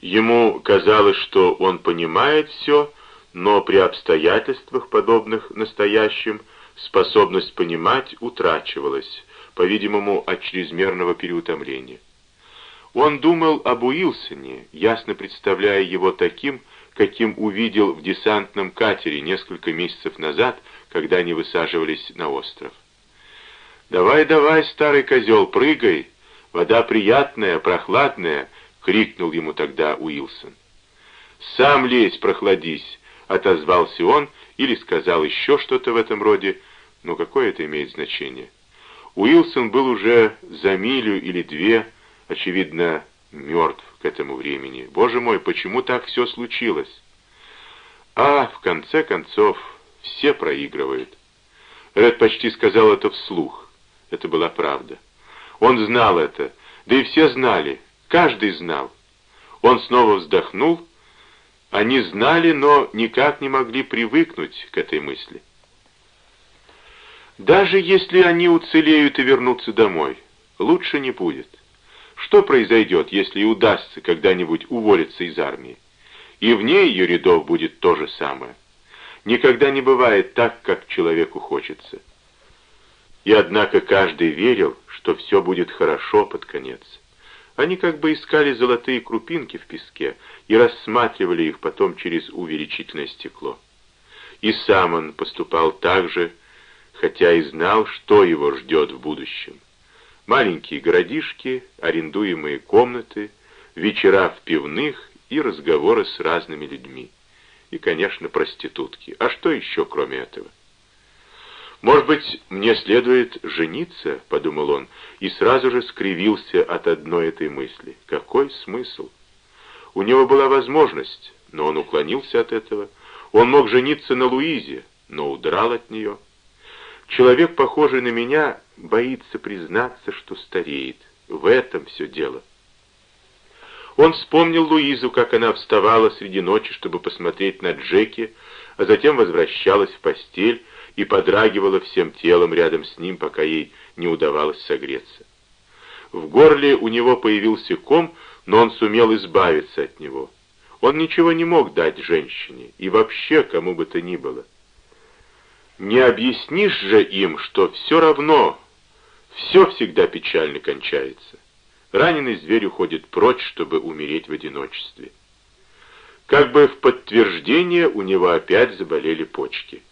Ему казалось, что он понимает все, но при обстоятельствах, подобных настоящим, способность понимать утрачивалась, по-видимому, от чрезмерного переутомления. Он думал об Уилсоне, ясно представляя его таким, каким увидел в десантном катере несколько месяцев назад, когда они высаживались на остров. «Давай, давай, старый козел, прыгай! Вода приятная, прохладная!» — крикнул ему тогда Уилсон. «Сам лезь, прохладись!» — отозвался он или сказал еще что-то в этом роде, но какое это имеет значение? Уилсон был уже за милю или две, очевидно, мертв к этому времени. Боже мой, почему так все случилось? А, в конце концов, все проигрывают. Ред почти сказал это вслух. Это была правда. Он знал это, да и все знали, каждый знал. Он снова вздохнул. Они знали, но никак не могли привыкнуть к этой мысли. Даже если они уцелеют и вернутся домой, лучше не будет. Что произойдет, если удастся когда-нибудь уволиться из армии? И вне ее рядов будет то же самое. Никогда не бывает так, как человеку хочется. И однако каждый верил, что все будет хорошо под конец. Они как бы искали золотые крупинки в песке и рассматривали их потом через увеличительное стекло. И сам он поступал так же, хотя и знал, что его ждет в будущем. Маленькие городишки, арендуемые комнаты, вечера в пивных и разговоры с разными людьми. И, конечно, проститутки. А что еще, кроме этого? «Может быть, мне следует жениться?» — подумал он, и сразу же скривился от одной этой мысли. Какой смысл? У него была возможность, но он уклонился от этого. Он мог жениться на Луизе, но удрал от нее. Человек, похожий на меня, боится признаться, что стареет. В этом все дело. Он вспомнил Луизу, как она вставала среди ночи, чтобы посмотреть на Джеки, а затем возвращалась в постель и подрагивала всем телом рядом с ним, пока ей не удавалось согреться. В горле у него появился ком, но он сумел избавиться от него. Он ничего не мог дать женщине и вообще кому бы то ни было. Не объяснишь же им, что все равно, все всегда печально кончается. Раненый зверь уходит прочь, чтобы умереть в одиночестве. Как бы в подтверждение у него опять заболели почки.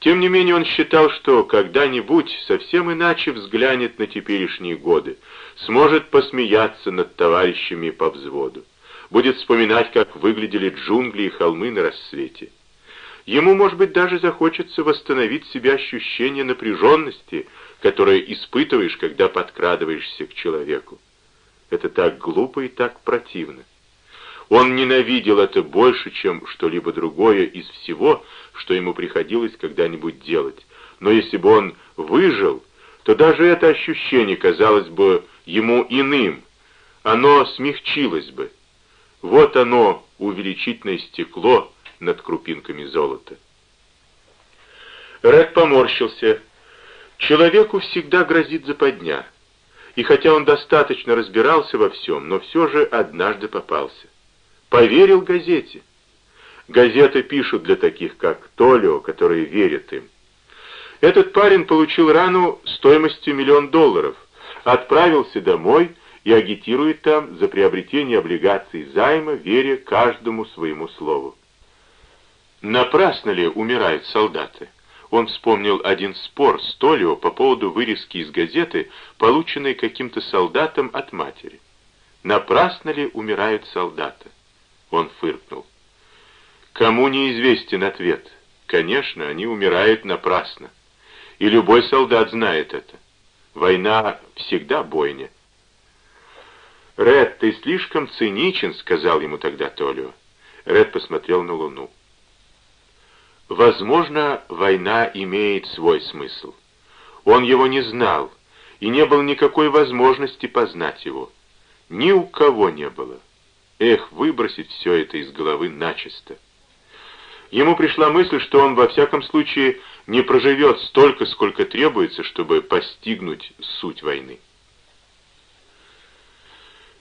Тем не менее он считал, что когда-нибудь совсем иначе взглянет на теперешние годы, сможет посмеяться над товарищами по взводу, будет вспоминать, как выглядели джунгли и холмы на рассвете. Ему, может быть, даже захочется восстановить в себе ощущение напряженности, которое испытываешь, когда подкрадываешься к человеку. Это так глупо и так противно. Он ненавидел это больше, чем что-либо другое из всего, что ему приходилось когда-нибудь делать. Но если бы он выжил, то даже это ощущение казалось бы ему иным. Оно смягчилось бы. Вот оно, увеличительное стекло, над крупинками золота. Ред поморщился. Человеку всегда грозит западня. И хотя он достаточно разбирался во всем, но все же однажды попался. Поверил газете. Газеты пишут для таких, как Толио, которые верят им. Этот парень получил рану стоимостью миллион долларов, отправился домой и агитирует там за приобретение облигаций займа, веря каждому своему слову. Напрасно ли умирают солдаты? Он вспомнил один спор с Толио по поводу вырезки из газеты, полученной каким-то солдатом от матери. Напрасно ли умирают солдаты? Он фыркнул. Кому неизвестен ответ? Конечно, они умирают напрасно. И любой солдат знает это. Война всегда бойня. «Ред, ты слишком циничен», — сказал ему тогда Толио. Ред посмотрел на Луну. Возможно, война имеет свой смысл. Он его не знал, и не было никакой возможности познать его. Ни у кого не было. Эх, выбросить все это из головы начисто. Ему пришла мысль, что он во всяком случае не проживет столько, сколько требуется, чтобы постигнуть суть войны.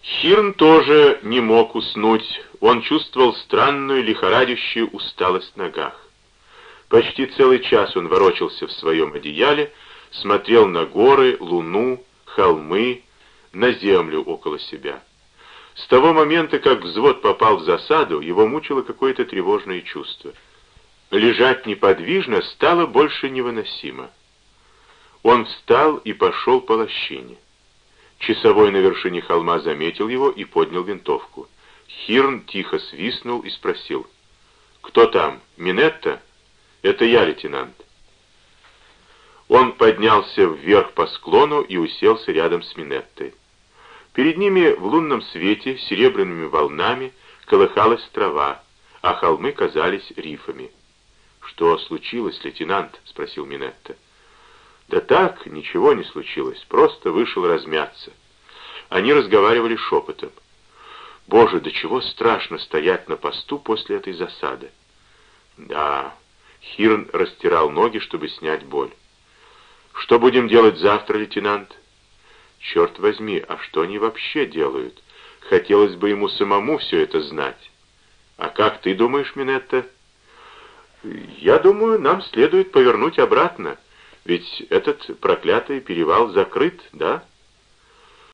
Хирн тоже не мог уснуть, он чувствовал странную лихорадящую усталость в ногах. Почти целый час он ворочался в своем одеяле, смотрел на горы, луну, холмы, на землю около себя. С того момента, как взвод попал в засаду, его мучило какое-то тревожное чувство. Лежать неподвижно стало больше невыносимо. Он встал и пошел по лощине. Часовой на вершине холма заметил его и поднял винтовку. Хирн тихо свистнул и спросил. «Кто там? Минетта?» «Это я, лейтенант». Он поднялся вверх по склону и уселся рядом с Минеттой. Перед ними в лунном свете серебряными волнами колыхалась трава, а холмы казались рифами. «Что случилось, лейтенант?» — спросил Минетта. Да так, ничего не случилось, просто вышел размяться. Они разговаривали шепотом. Боже, до чего страшно стоять на посту после этой засады. Да, Хирн растирал ноги, чтобы снять боль. Что будем делать завтра, лейтенант? Черт возьми, а что они вообще делают? Хотелось бы ему самому все это знать. А как ты думаешь, Минетта? Я думаю, нам следует повернуть обратно. Ведь этот проклятый перевал закрыт, да?